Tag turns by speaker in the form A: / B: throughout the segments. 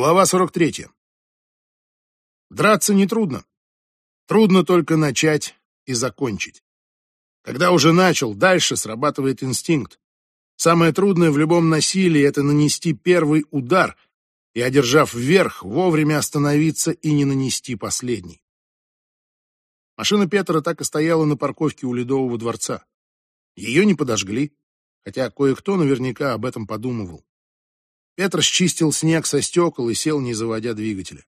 A: Глава 43. Драться нетрудно. Трудно только начать и закончить. Когда уже начал, дальше срабатывает инстинкт. Самое трудное в любом насилии — это нанести первый удар и, одержав вверх, вовремя остановиться и не нанести последний. Машина Петра так и стояла на парковке у Ледового дворца. Ее не подожгли, хотя кое-кто наверняка об этом подумывал. Петр счистил снег со стекол и сел, не заводя двигателя.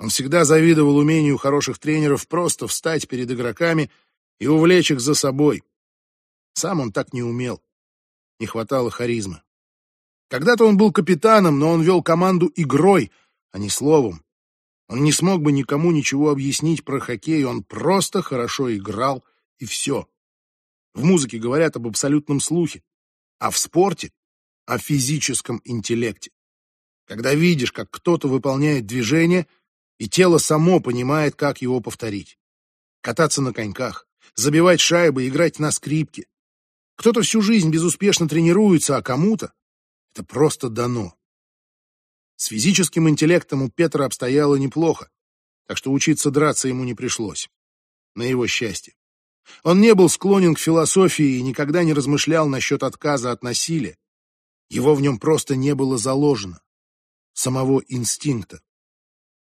A: Он всегда завидовал умению хороших тренеров просто встать перед игроками и увлечь их за собой. Сам он так не умел. Не хватало харизмы. Когда-то он был капитаном, но он вел команду игрой, а не словом. Он не смог бы никому ничего объяснить про хоккей, он просто хорошо играл, и все. В музыке говорят об абсолютном слухе, а в спорте о физическом интеллекте. Когда видишь, как кто-то выполняет движение, и тело само понимает, как его повторить. Кататься на коньках, забивать шайбы, играть на скрипке. Кто-то всю жизнь безуспешно тренируется, а кому-то это просто дано. С физическим интеллектом у Петра обстояло неплохо, так что учиться драться ему не пришлось. На его счастье. Он не был склонен к философии и никогда не размышлял насчет отказа от насилия. Его в нем просто не было заложено. Самого инстинкта.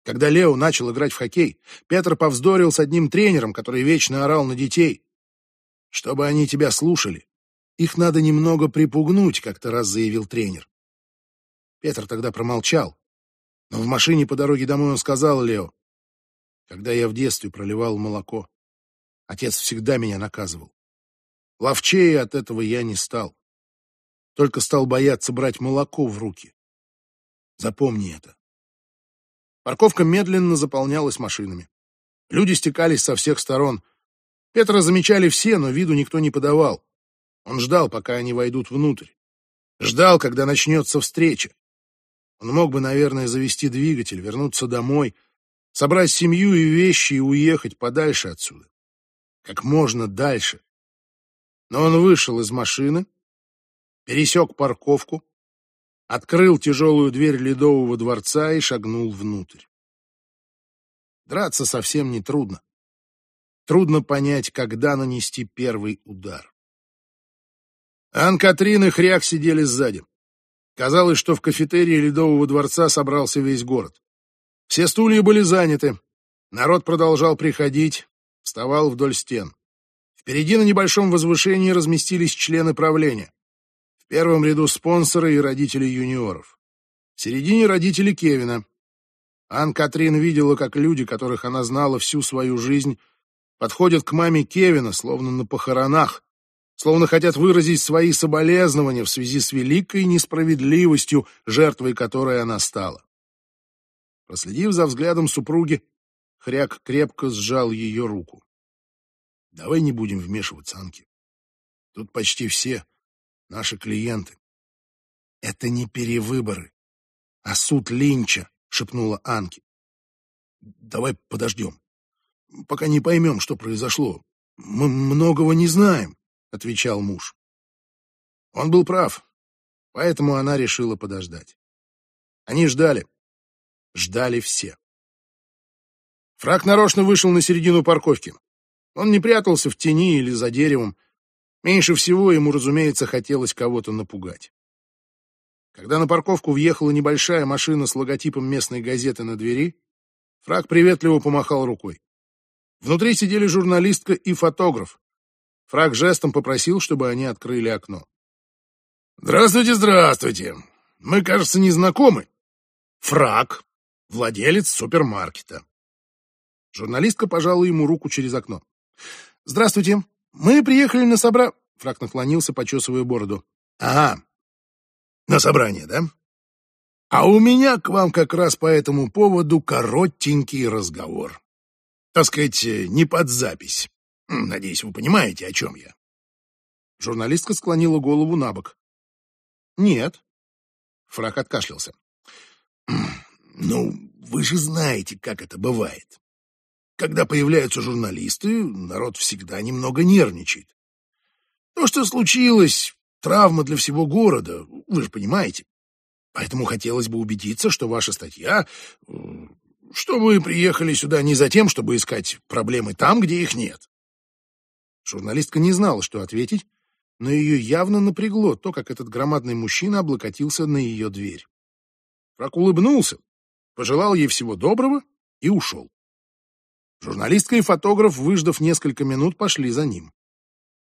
A: Когда Лео начал играть в хоккей, Петр повздорил с одним тренером, который вечно орал на детей. Чтобы они тебя слушали, их надо немного припугнуть, как-то раз заявил тренер. Петр тогда промолчал. Но в машине по дороге домой он сказал Лео, когда я в детстве проливал молоко, отец всегда меня наказывал. Ловчее от этого я не стал только стал бояться брать молоко в руки. Запомни это. Парковка медленно заполнялась машинами. Люди стекались со всех сторон. Петра замечали все, но виду никто не подавал. Он ждал, пока они войдут внутрь. Ждал, когда начнется встреча. Он мог бы, наверное, завести двигатель, вернуться домой, собрать семью и вещи и уехать подальше отсюда. Как можно дальше. Но он вышел из машины, пересек парковку, открыл тяжелую дверь Ледового дворца и шагнул внутрь. Драться совсем не трудно. Трудно понять, когда нанести первый удар. Ан-Катрин и Хряк сидели сзади. Казалось, что в кафетерии Ледового дворца собрался весь город. Все стулья были заняты. Народ продолжал приходить, вставал вдоль стен. Впереди на небольшом возвышении разместились члены правления. Первом ряду спонсоры и родители юниоров. В середине родители Кевина. Ан-Катрин видела, как люди, которых она знала всю свою жизнь, подходят к маме Кевина, словно на похоронах, словно хотят выразить свои соболезнования в связи с великой несправедливостью, жертвой которой она стала. Проследив за взглядом супруги, Хряк крепко сжал ее руку. «Давай не будем вмешиваться, Анки. Тут почти все наши клиенты. Это не перевыборы, а суд Линча, шепнула Анки. Давай подождем, пока не поймем, что произошло. Мы многого не знаем, отвечал муж. Он был прав, поэтому она решила подождать. Они ждали. Ждали все. Фрак нарочно вышел на середину парковки. Он не прятался в тени или за деревом, Меньше всего ему, разумеется, хотелось кого-то напугать. Когда на парковку въехала небольшая машина с логотипом местной газеты на двери, Фраг приветливо помахал рукой. Внутри сидели журналистка и фотограф. Фраг жестом попросил, чтобы они открыли окно. «Здравствуйте, здравствуйте! Мы, кажется, не знакомы. Фраг, владелец супермаркета». Журналистка пожала ему руку через окно. «Здравствуйте. Мы приехали на собра...» Фрак наклонился, почесывая бороду. «Ага, на собрание, да? А у меня к вам как раз по этому поводу коротенький разговор. Так сказать, не под запись. Надеюсь, вы понимаете, о чем я». Журналистка склонила голову на бок. «Нет». Фрак откашлялся. «Ну, вы же знаете, как это бывает. Когда появляются журналисты, народ всегда немного нервничает. То, что случилось, травма для всего города, вы же понимаете. Поэтому хотелось бы убедиться, что ваша статья, что вы приехали сюда не за тем, чтобы искать проблемы там, где их нет. Журналистка не знала, что ответить, но ее явно напрягло то, как этот громадный мужчина облокотился на ее дверь. Фрак улыбнулся, пожелал ей всего доброго и ушел. Журналистка и фотограф, выждав несколько минут, пошли за ним.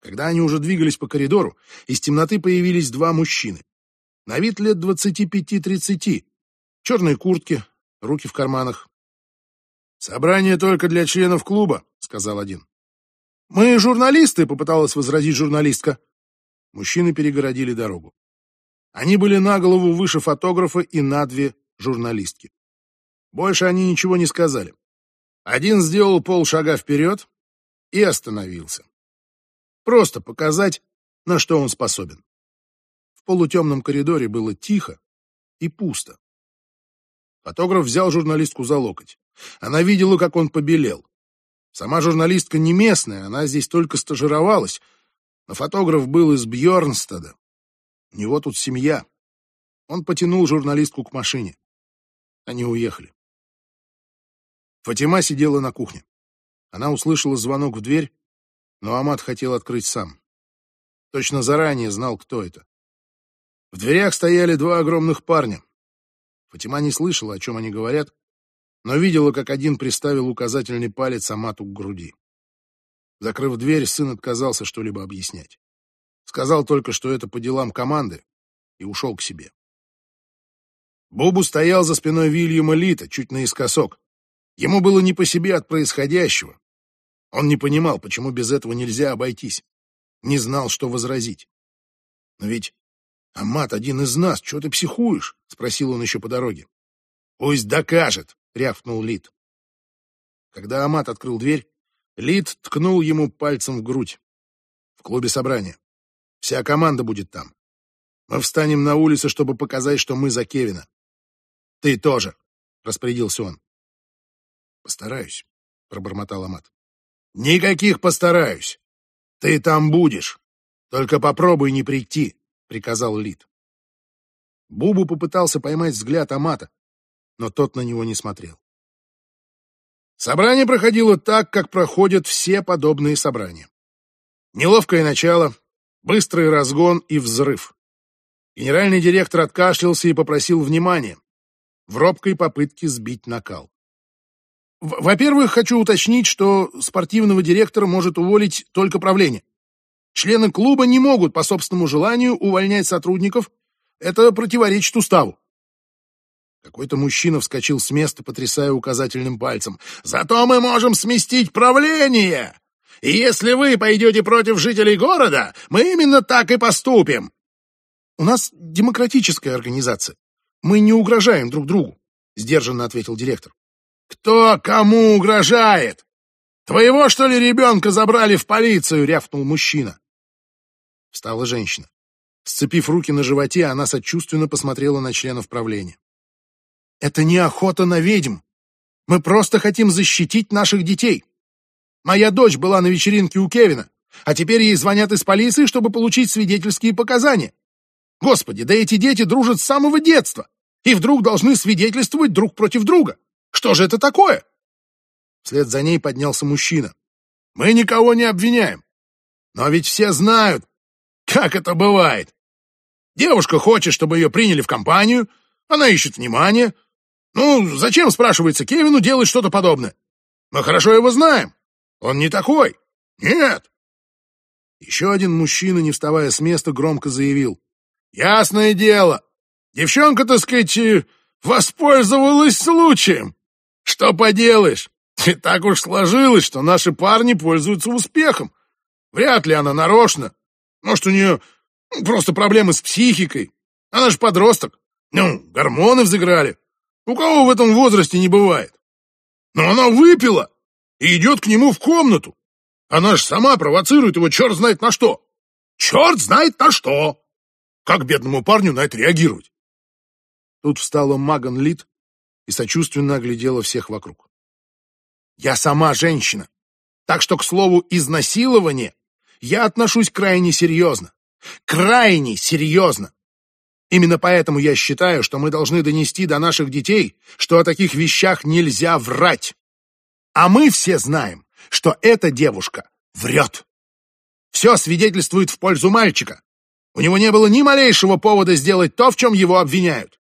A: Когда они уже двигались по коридору, из темноты появились два мужчины. На вид лет двадцати пяти-тридцати. Черные куртки, руки в карманах. «Собрание только для членов клуба», — сказал один. «Мы журналисты», — попыталась возразить журналистка. Мужчины перегородили дорогу. Они были на голову выше фотографа и на две журналистки. Больше они ничего не сказали. Один сделал полшага вперед и остановился. Просто показать, на что он способен. В полутемном коридоре было тихо и пусто. Фотограф взял журналистку за локоть. Она видела, как он побелел. Сама журналистка не местная, она здесь только стажировалась, но фотограф был из Бьорнстада. У него тут семья. Он потянул журналистку к машине. Они уехали. Фатима сидела на кухне. Она услышала звонок в дверь, но Амат хотел открыть сам. Точно заранее знал, кто это. В дверях стояли два огромных парня. Фатима не слышала, о чем они говорят, но видела, как один приставил указательный палец Амату к груди. Закрыв дверь, сын отказался что-либо объяснять. Сказал только, что это по делам команды, и ушел к себе. Бубу стоял за спиной Вильяма Лита, чуть наискосок. Ему было не по себе от происходящего. Он не понимал, почему без этого нельзя обойтись. Не знал, что возразить. Но ведь Амат один из нас, что ты психуешь? Спросил он еще по дороге. Пусть докажет, рявкнул Лит. Когда Амат открыл дверь, Лит ткнул ему пальцем в грудь. В клубе собрания. Вся команда будет там. Мы встанем на улице, чтобы показать, что мы за Кевина. Ты тоже, распорядился он. Постараюсь, пробормотал Амат. Никаких постараюсь. Ты там будешь. Только попробуй не прийти, приказал Лид. Бубу попытался поймать взгляд Амата, но тот на него не смотрел. Собрание проходило так, как проходят все подобные собрания. Неловкое начало, быстрый разгон и взрыв. Генеральный директор откашлялся и попросил внимания в робкой попытке сбить накал. Во-первых, хочу уточнить, что спортивного директора может уволить только правление. Члены клуба не могут по собственному желанию увольнять сотрудников. Это противоречит уставу. Какой-то мужчина вскочил с места, потрясая указательным пальцем. «Зато мы можем сместить правление! И если вы пойдете против жителей города, мы именно так и поступим!» «У нас демократическая организация. Мы не угрожаем друг другу», — сдержанно ответил директор. «Кто кому угрожает? Твоего, что ли, ребенка забрали в полицию?» — рявкнул мужчина. Встала женщина. Сцепив руки на животе, она сочувственно посмотрела на членов правления. Это не охота на ведьм. Мы просто хотим защитить наших детей. Моя дочь была на вечеринке у Кевина, а теперь ей звонят из полиции, чтобы получить свидетельские показания. Господи, да эти дети дружат с самого детства и вдруг должны свидетельствовать друг против друга. Что же это такое? Вслед за ней поднялся мужчина. Мы никого не обвиняем. Но ведь все знают, как это бывает. Девушка хочет, чтобы ее приняли в компанию, она ищет внимания, ну, зачем, спрашивается, Кевину делать что-то подобное? Мы хорошо его знаем. Он не такой. Нет. Еще один мужчина, не вставая с места, громко заявил. Ясное дело. Девчонка, так сказать, э, воспользовалась случаем. Что поделаешь? И так уж сложилось, что наши парни пользуются успехом. Вряд ли она нарочно. Может, у нее просто проблемы с психикой. Она же подросток. Ну, гормоны взыграли. У кого в этом возрасте не бывает? Но она выпила и идет к нему в комнату. Она же сама провоцирует его черт знает на что. Черт знает на что. Как бедному парню на это реагировать? Тут встала Маган Лид и сочувственно оглядела всех вокруг. Я сама женщина, так что к слову изнасилование я отношусь крайне серьезно. Крайне серьезно. Именно поэтому я считаю, что мы должны донести до наших детей, что о таких вещах нельзя врать. А мы все знаем, что эта девушка врет. Все свидетельствует в пользу мальчика. У него не было ни малейшего повода сделать то, в чем его обвиняют.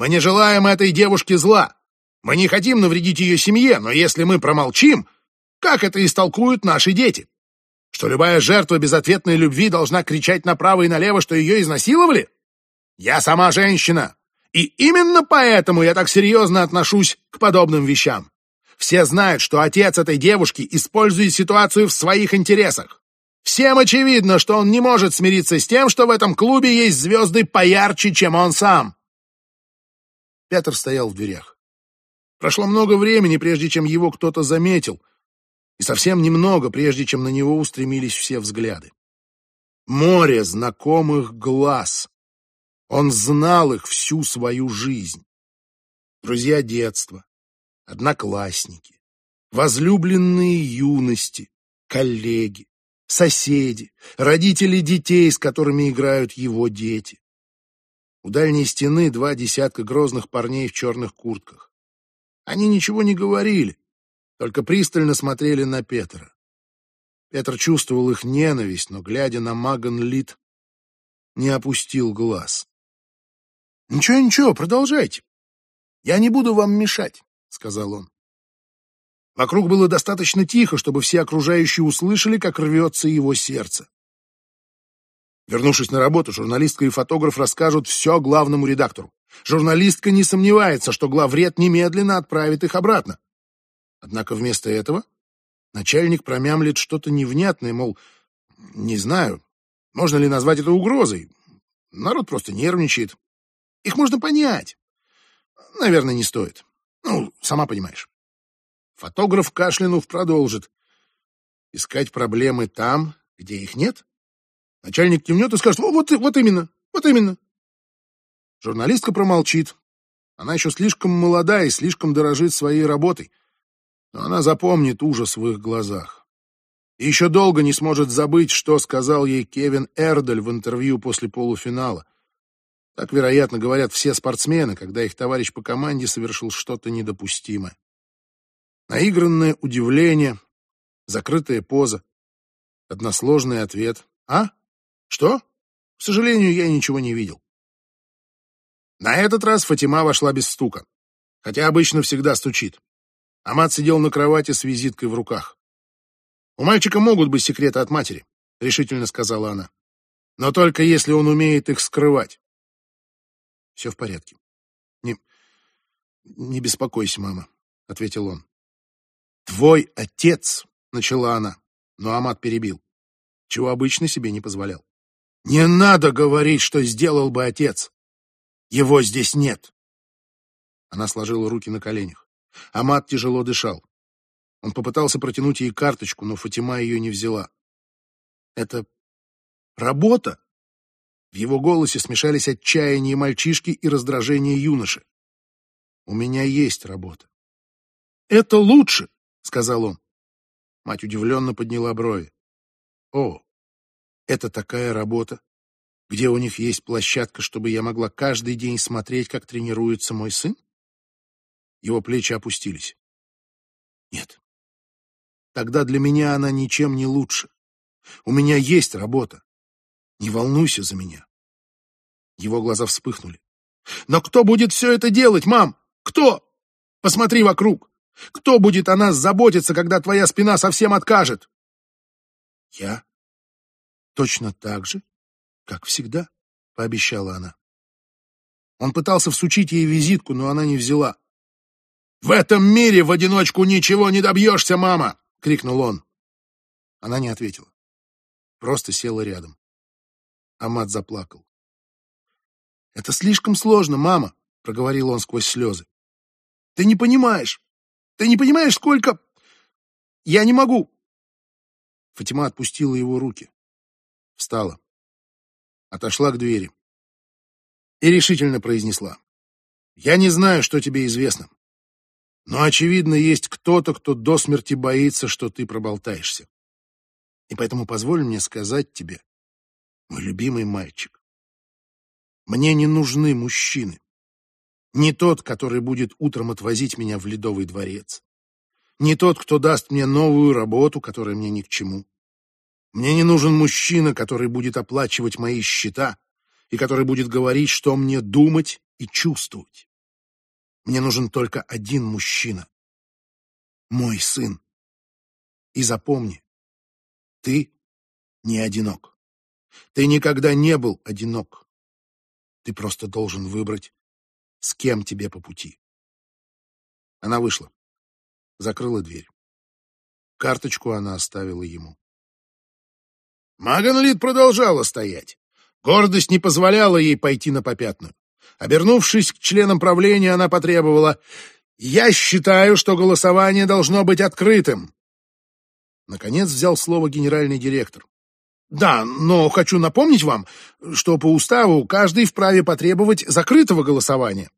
A: Мы не желаем этой девушке зла. Мы не хотим навредить ее семье, но если мы промолчим, как это истолкуют наши дети? Что любая жертва безответной любви должна кричать направо и налево, что ее изнасиловали? Я сама женщина, и именно поэтому я так серьезно отношусь к подобным вещам. Все знают, что отец этой девушки использует ситуацию в своих интересах. Всем очевидно, что он не может смириться с тем, что в этом клубе есть звезды поярче, чем он сам. Петр стоял в дверях. Прошло много времени, прежде чем его кто-то заметил, и совсем немного, прежде чем на него устремились все взгляды. Море знакомых глаз. Он знал их всю свою жизнь. Друзья детства, одноклассники, возлюбленные юности, коллеги, соседи, родители детей, с которыми играют его дети. У дальней стены два десятка грозных парней в черных куртках. Они ничего не говорили, только пристально смотрели на Петра. Петр чувствовал их ненависть, но, глядя на Маган Лит, не опустил глаз. «Ничего, ничего, продолжайте. Я не буду вам мешать», — сказал он. Вокруг было достаточно тихо, чтобы все окружающие услышали, как рвется его сердце. Вернувшись на работу, журналистка и фотограф расскажут все главному редактору. Журналистка не сомневается, что главред немедленно отправит их обратно. Однако вместо этого начальник промямлит что-то невнятное, мол, не знаю, можно ли назвать это угрозой. Народ просто нервничает. Их можно понять. Наверное, не стоит. Ну, сама понимаешь. Фотограф кашлянув продолжит. Искать проблемы там, где их нет? Начальник кивнет и скажет, вот, вот именно, вот именно. Журналистка промолчит. Она еще слишком молода и слишком дорожит своей работой. Но она запомнит ужас в их глазах. И еще долго не сможет забыть, что сказал ей Кевин Эрдель в интервью после полуфинала. Так, вероятно, говорят все спортсмены, когда их товарищ по команде совершил что-то недопустимое. Наигранное удивление, закрытая поза, односложный ответ. «А? Что? К сожалению, я ничего не видел». На этот раз Фатима вошла без стука, хотя обычно всегда стучит. Амат сидел на кровати с визиткой в руках. «У мальчика могут быть секреты от матери», — решительно сказала она. «Но только если он умеет их скрывать». «Все в порядке. Не, не беспокойся, мама», — ответил он. «Твой отец!» — начала она, но Амат перебил, чего обычно себе не позволял. «Не надо говорить, что сделал бы отец! Его здесь нет!» Она сложила руки на коленях. Амат тяжело дышал. Он попытался протянуть ей карточку, но Фатима ее не взяла. «Это работа?» В его голосе смешались отчаяние мальчишки и раздражение юноши. «У меня есть работа». «Это лучше!» — сказал он. Мать удивленно подняла брови. «О, это такая работа, где у них есть площадка, чтобы я могла каждый день смотреть, как тренируется мой сын?» Его плечи опустились. «Нет. Тогда для меня она ничем не лучше. У меня есть работа. Не волнуйся за меня». Его глаза вспыхнули. «Но кто будет все это делать, мам? Кто? Посмотри вокруг. Кто будет о нас заботиться, когда твоя спина совсем откажет? Я. Точно так же, как всегда, пообещала она. Он пытался всучить ей визитку, но она не взяла. «В этом мире в одиночку ничего не добьешься, мама!» — крикнул он. Она не ответила. Просто села рядом. Амат заплакал. «Это слишком сложно, мама», — проговорил он сквозь слезы. «Ты не понимаешь. Ты не понимаешь, сколько... Я не могу!» Фатима отпустила его руки. Встала. Отошла к двери. И решительно произнесла. «Я не знаю, что тебе известно. Но, очевидно, есть кто-то, кто до смерти боится, что ты проболтаешься. И поэтому позволь мне сказать тебе, мой любимый мальчик, Мне не нужны мужчины. Не тот, который будет утром отвозить меня в Ледовый дворец. Не тот, кто даст мне новую работу, которая мне ни к чему. Мне не нужен мужчина, который будет оплачивать мои счета и который будет говорить, что мне думать и чувствовать. Мне нужен только один мужчина. Мой сын. И запомни, ты не одинок. Ты никогда не был одинок. Ты просто должен выбрать, с кем тебе по пути. Она вышла, закрыла дверь. Карточку она оставила ему. Маганлит продолжала стоять. Гордость не позволяла ей пойти на попятную. Обернувшись к членам правления, она потребовала «Я считаю, что голосование должно быть открытым». Наконец взял слово генеральный директор. «Да, но хочу напомнить вам, что по уставу каждый вправе потребовать закрытого голосования».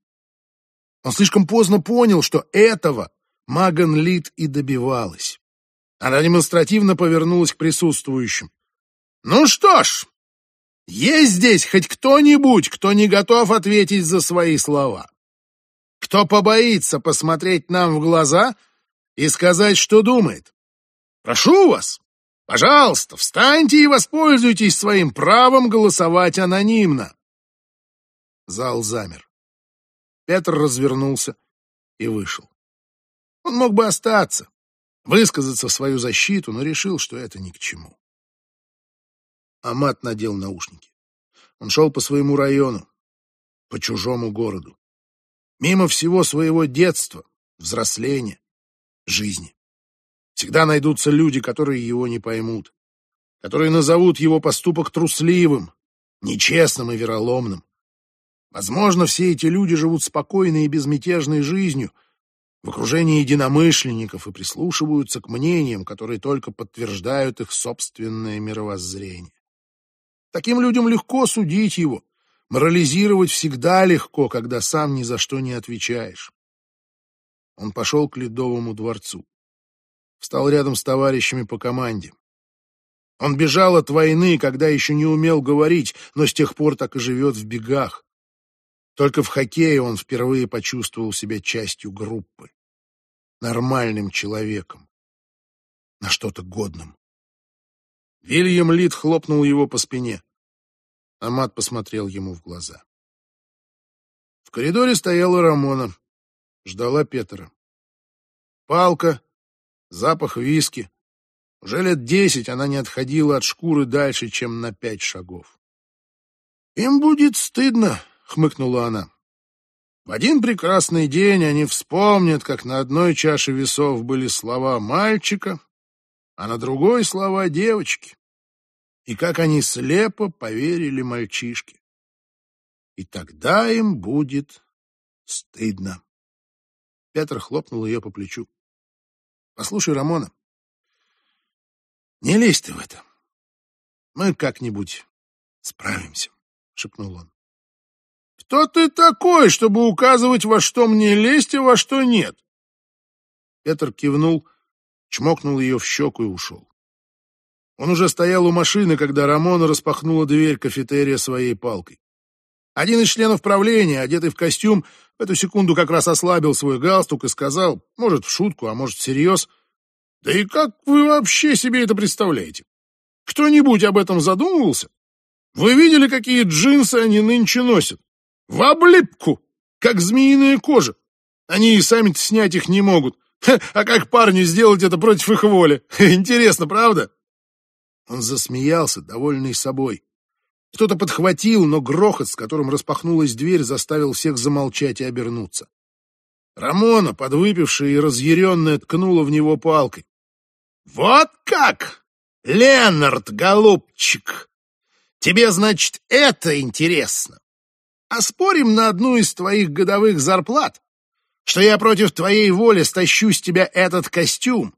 A: Он слишком поздно понял, что этого Маган Лид и добивалась. Она демонстративно повернулась к присутствующим. Ну что ж, есть здесь хоть кто-нибудь, кто не готов ответить за свои слова? Кто побоится посмотреть нам в глаза и сказать, что думает? Прошу вас, пожалуйста, встаньте и воспользуйтесь своим правом голосовать анонимно. Зал замер. Петр развернулся и вышел. Он мог бы остаться, высказаться в свою защиту, но решил, что это ни к чему. Амат надел наушники. Он шел по своему району, по чужому городу. Мимо всего своего детства, взросления, жизни. Всегда найдутся люди, которые его не поймут, которые назовут его поступок трусливым, нечестным и вероломным. Возможно, все эти люди живут спокойной и безмятежной жизнью, в окружении единомышленников и прислушиваются к мнениям, которые только подтверждают их собственное мировоззрение. Таким людям легко судить его. Морализировать всегда легко, когда сам ни за что не отвечаешь. Он пошел к Ледовому дворцу. Встал рядом с товарищами по команде. Он бежал от войны, когда еще не умел говорить, но с тех пор так и живет в бегах. Только в хоккее он впервые почувствовал себя частью группы. Нормальным человеком. На что-то годным. Вильям Лид хлопнул его по спине. Амат посмотрел ему в глаза. В коридоре стояла Рамона. Ждала Петра. Палка, запах виски. Уже лет десять она не отходила от шкуры дальше, чем на пять шагов. «Им будет стыдно», — хмыкнула она. В один прекрасный день они вспомнят, как на одной чаше весов были слова мальчика, а на другой слова девочки. И как они слепо поверили мальчишке. И тогда им будет стыдно. Петр хлопнул ее по плечу. Послушай, Рамона, не лезь ты в это. Мы как-нибудь справимся, шепнул он. Кто ты такой, чтобы указывать, во что мне лезть, и во что нет? Петр кивнул чмокнул ее в щеку и ушел. Он уже стоял у машины, когда Рамона распахнула дверь кафетерия своей палкой. Один из членов правления, одетый в костюм, в эту секунду как раз ослабил свой галстук и сказал, может, в шутку, а может, всерьез, «Да и как вы вообще себе это представляете? Кто-нибудь об этом задумывался? Вы видели, какие джинсы они нынче носят? В облипку, как змеиная кожа. Они и сами снять их не могут. А как парню сделать это против их воли? Интересно, правда? Он засмеялся, довольный собой. Кто-то подхватил, но грохот, с которым распахнулась дверь, заставил всех замолчать и обернуться. Рамона, подвыпившая и разъяренная, ткнула в него палкой. «Вот как! Ленард, голубчик! Тебе, значит, это интересно? А спорим на одну из твоих годовых зарплат, что я против твоей воли стащу с тебя этот костюм,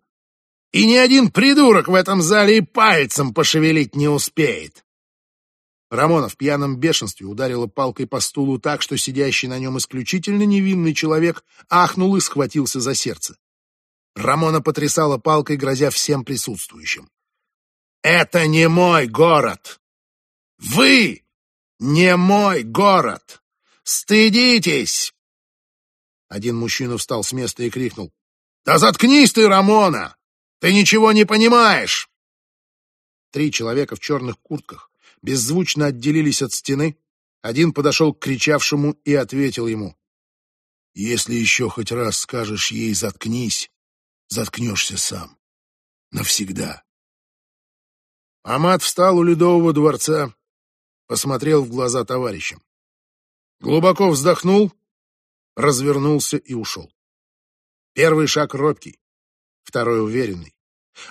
A: и ни один придурок в этом зале и пальцем пошевелить не успеет. Рамона в пьяном бешенстве ударила палкой по стулу так, что сидящий на нем исключительно невинный человек ахнул и схватился за сердце. Рамона потрясала палкой, грозя всем присутствующим. «Это не мой город! Вы Не мой город! Стыдитесь!» Один мужчина встал с места и крикнул. «Да заткнись ты, Рамона! Ты ничего не понимаешь!» Три человека в черных куртках беззвучно отделились от стены. Один подошел к кричавшему и ответил ему. «Если еще хоть раз скажешь ей «заткнись», заткнешься сам. Навсегда». Амат встал у Ледового дворца, посмотрел в глаза товарищам. Глубоко вздохнул, развернулся и ушел. Первый шаг робкий, второй уверенный.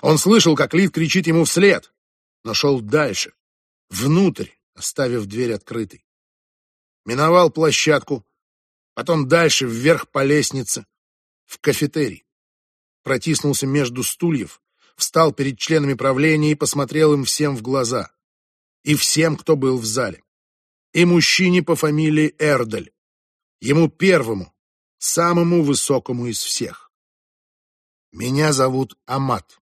A: Он слышал, как Лид кричит ему вслед, но шел дальше, внутрь, оставив дверь открытой. Миновал площадку, потом дальше вверх по лестнице, в кафетерий. Протиснулся между стульев, встал перед членами правления и посмотрел им всем в глаза. И всем, кто был в зале. И мужчине по фамилии Эрдель. Ему первому, самому высокому из всех. Меня зовут Амат.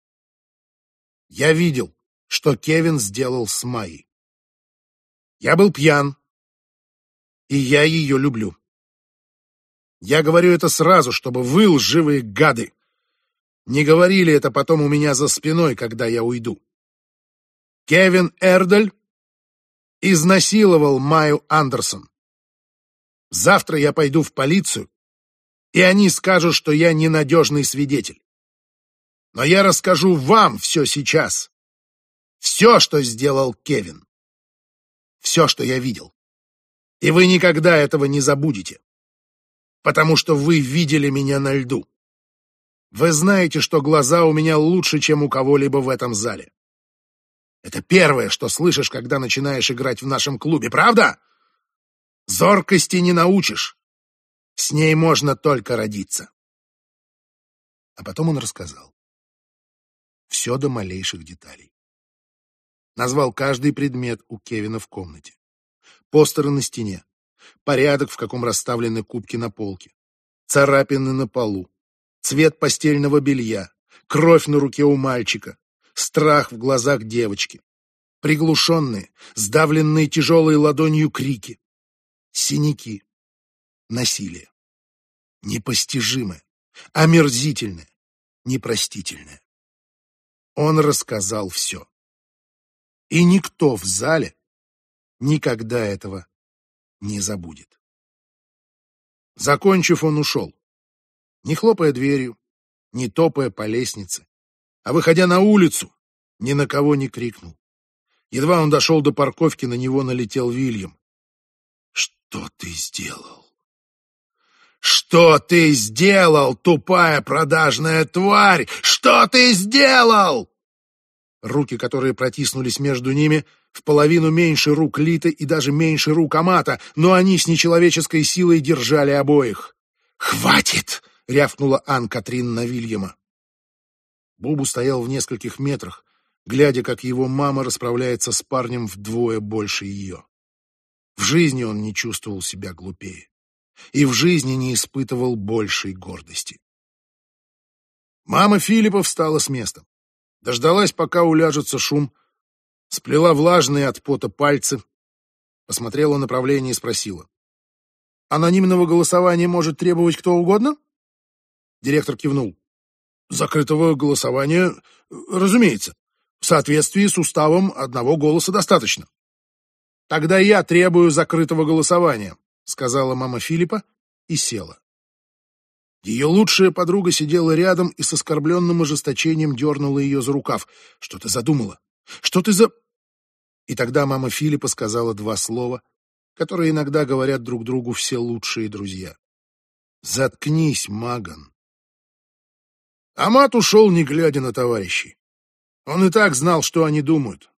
A: Я видел, что Кевин сделал с Майей. Я был пьян, и я ее люблю. Я говорю это сразу, чтобы вы, лживые гады, не говорили это потом у меня за спиной, когда я уйду. Кевин Эрдель изнасиловал Майю Андерсон. Завтра я пойду в полицию, и они скажут, что я ненадежный свидетель. Но я расскажу вам все сейчас. Все, что сделал Кевин. Все, что я видел. И вы никогда этого не забудете. Потому что вы видели меня на льду. Вы знаете, что глаза у меня лучше, чем у кого-либо в этом зале. Это первое, что слышишь, когда начинаешь играть в нашем клубе, правда? Зоркости не научишь. С ней можно только родиться. А потом он рассказал. Все до малейших деталей. Назвал каждый предмет у Кевина в комнате. Постеры на стене, порядок, в каком расставлены кубки на полке, царапины на полу, цвет постельного белья, кровь на руке у мальчика, страх в глазах девочки, приглушенные, сдавленные тяжелой ладонью крики, синяки, насилие. Непостижимое, омерзительное, непростительное. Он рассказал все. И никто в зале никогда этого не забудет. Закончив, он ушел, не хлопая дверью, не топая по лестнице, а выходя на улицу, ни на кого не крикнул. Едва он дошел до парковки, на него налетел Вильям. «Что ты сделал?» «Что ты сделал, тупая продажная тварь? Что ты сделал?» Руки, которые протиснулись между ними, в половину меньше рук Литы и даже меньше рук Амата, но они с нечеловеческой силой держали обоих. «Хватит!» — рявкнула Ан-Катрин на Вильяма. Бубу стоял в нескольких метрах, глядя, как его мама расправляется с парнем вдвое больше ее. В жизни он не чувствовал себя глупее. И в жизни не испытывал большей гордости. Мама Филиппа встала с места. Дождалась, пока уляжется шум, сплела влажные от пота пальцы, посмотрела направление и спросила. «Анонимного голосования может требовать кто угодно?» Директор кивнул. «Закрытого голосования, разумеется. В соответствии с уставом одного голоса достаточно». «Тогда я требую закрытого голосования», — сказала мама Филиппа и села. Ее лучшая подруга сидела рядом и с оскорбленным ожесточением дернула ее за рукав. «Что ты задумала? Что ты за...» И тогда мама Филиппа сказала два слова, которые иногда говорят друг другу все лучшие друзья. «Заткнись, Маган». Амат ушел, не глядя на товарищей. Он и так знал, что они думают.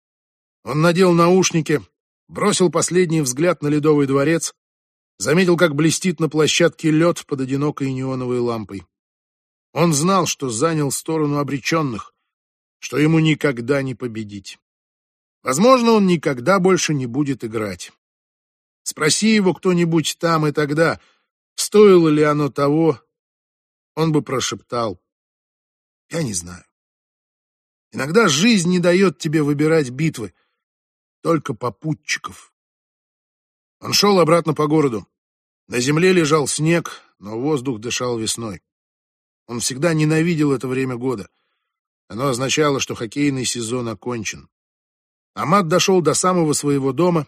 A: Он надел наушники, бросил последний взгляд на Ледовый дворец, заметил, как блестит на площадке лед под одинокой неоновой лампой. Он знал, что занял сторону обреченных, что ему никогда не победить. Возможно, он никогда больше не будет играть. Спроси его кто-нибудь там и тогда, стоило ли оно того, он бы прошептал. Я не знаю. Иногда жизнь не дает тебе выбирать битвы, только попутчиков. Он шел обратно по городу. На земле лежал снег, но воздух дышал весной. Он всегда ненавидел это время года. Оно означало, что хоккейный сезон окончен. Амат дошел до самого своего дома,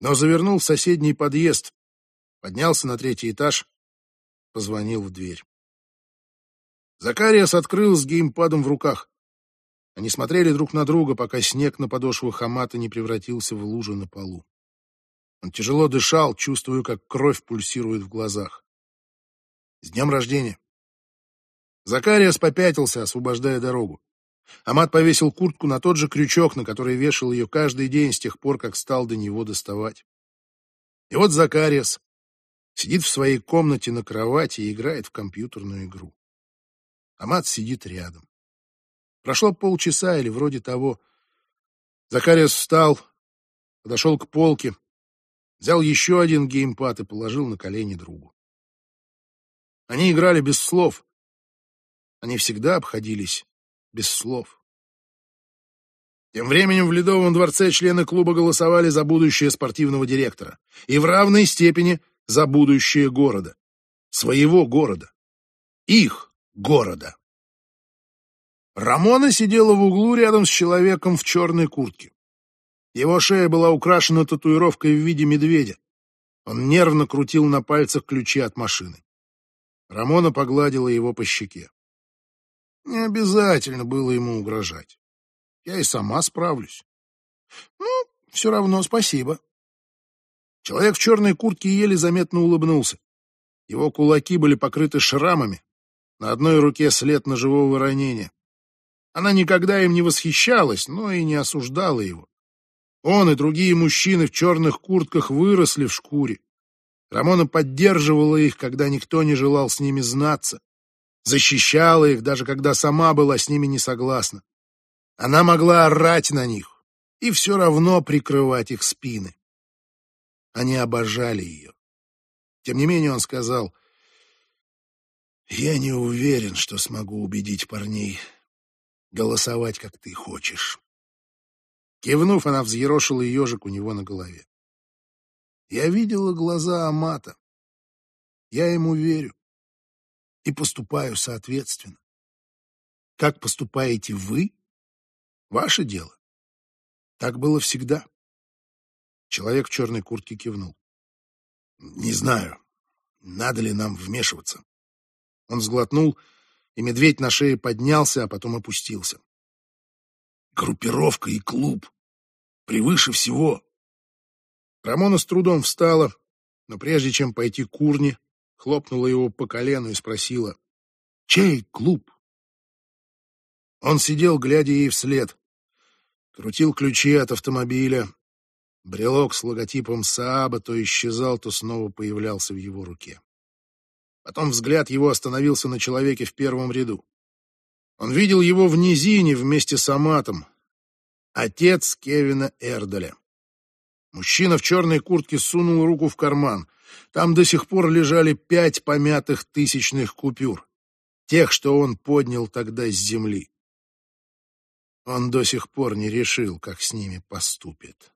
A: но завернул в соседний подъезд, поднялся на третий этаж, позвонил в дверь. Закариас открыл с геймпадом в руках. Они смотрели друг на друга, пока снег на подошвах Амата не превратился в лужу на полу. Он тяжело дышал, чувствуя, как кровь пульсирует в глазах. «С днем рождения!» Закариас попятился, освобождая дорогу. Амат повесил куртку на тот же крючок, на который вешал ее каждый день с тех пор, как стал до него доставать. И вот Закариас сидит в своей комнате на кровати и играет в компьютерную игру. Амат сидит рядом. Прошло полчаса или вроде того. Закариас встал, подошел к полке, взял еще один геймпад и положил на колени другу. Они играли без слов. Они всегда обходились без слов. Тем временем в Ледовом дворце члены клуба голосовали за будущее спортивного директора и в равной степени за будущее города. Своего города. Их города. Рамона сидела в углу рядом с человеком в черной куртке. Его шея была украшена татуировкой в виде медведя. Он нервно крутил на пальцах ключи от машины. Рамона погладила его по щеке. Не обязательно было ему угрожать. Я и сама справлюсь. Ну, все равно спасибо. Человек в черной куртке еле заметно улыбнулся. Его кулаки были покрыты шрамами. На одной руке след ножевого ранения. Она никогда им не восхищалась, но и не осуждала его. Он и другие мужчины в черных куртках выросли в шкуре. Рамона поддерживала их, когда никто не желал с ними знаться. Защищала их, даже когда сама была с ними не согласна. Она могла орать на них и все равно прикрывать их спины. Они обожали ее. Тем не менее он сказал, «Я не уверен, что смогу убедить парней голосовать, как ты хочешь». Кивнув, она взъерошила ежик у него на голове. Я видела глаза Амата. Я ему верю и поступаю соответственно. Как поступаете вы? Ваше дело. Так было всегда. Человек в черной куртке кивнул. Не знаю, надо ли нам вмешиваться. Он сглотнул, и медведь на шее поднялся, а потом опустился. Группировка и клуб. Превыше всего. Рамона с трудом встала, но прежде чем пойти к урне, хлопнула его по колену и спросила, «Чей клуб?» Он сидел, глядя ей вслед, крутил ключи от автомобиля. Брелок с логотипом Сааба то исчезал, то снова появлялся в его руке. Потом взгляд его остановился на человеке в первом ряду. Он видел его в низине вместе с Аматом. Отец Кевина Эрдаля. Мужчина в черной куртке сунул руку в карман. Там до сих пор лежали пять помятых тысячных купюр. Тех, что он поднял тогда с земли. Он до сих пор не решил, как с ними поступит.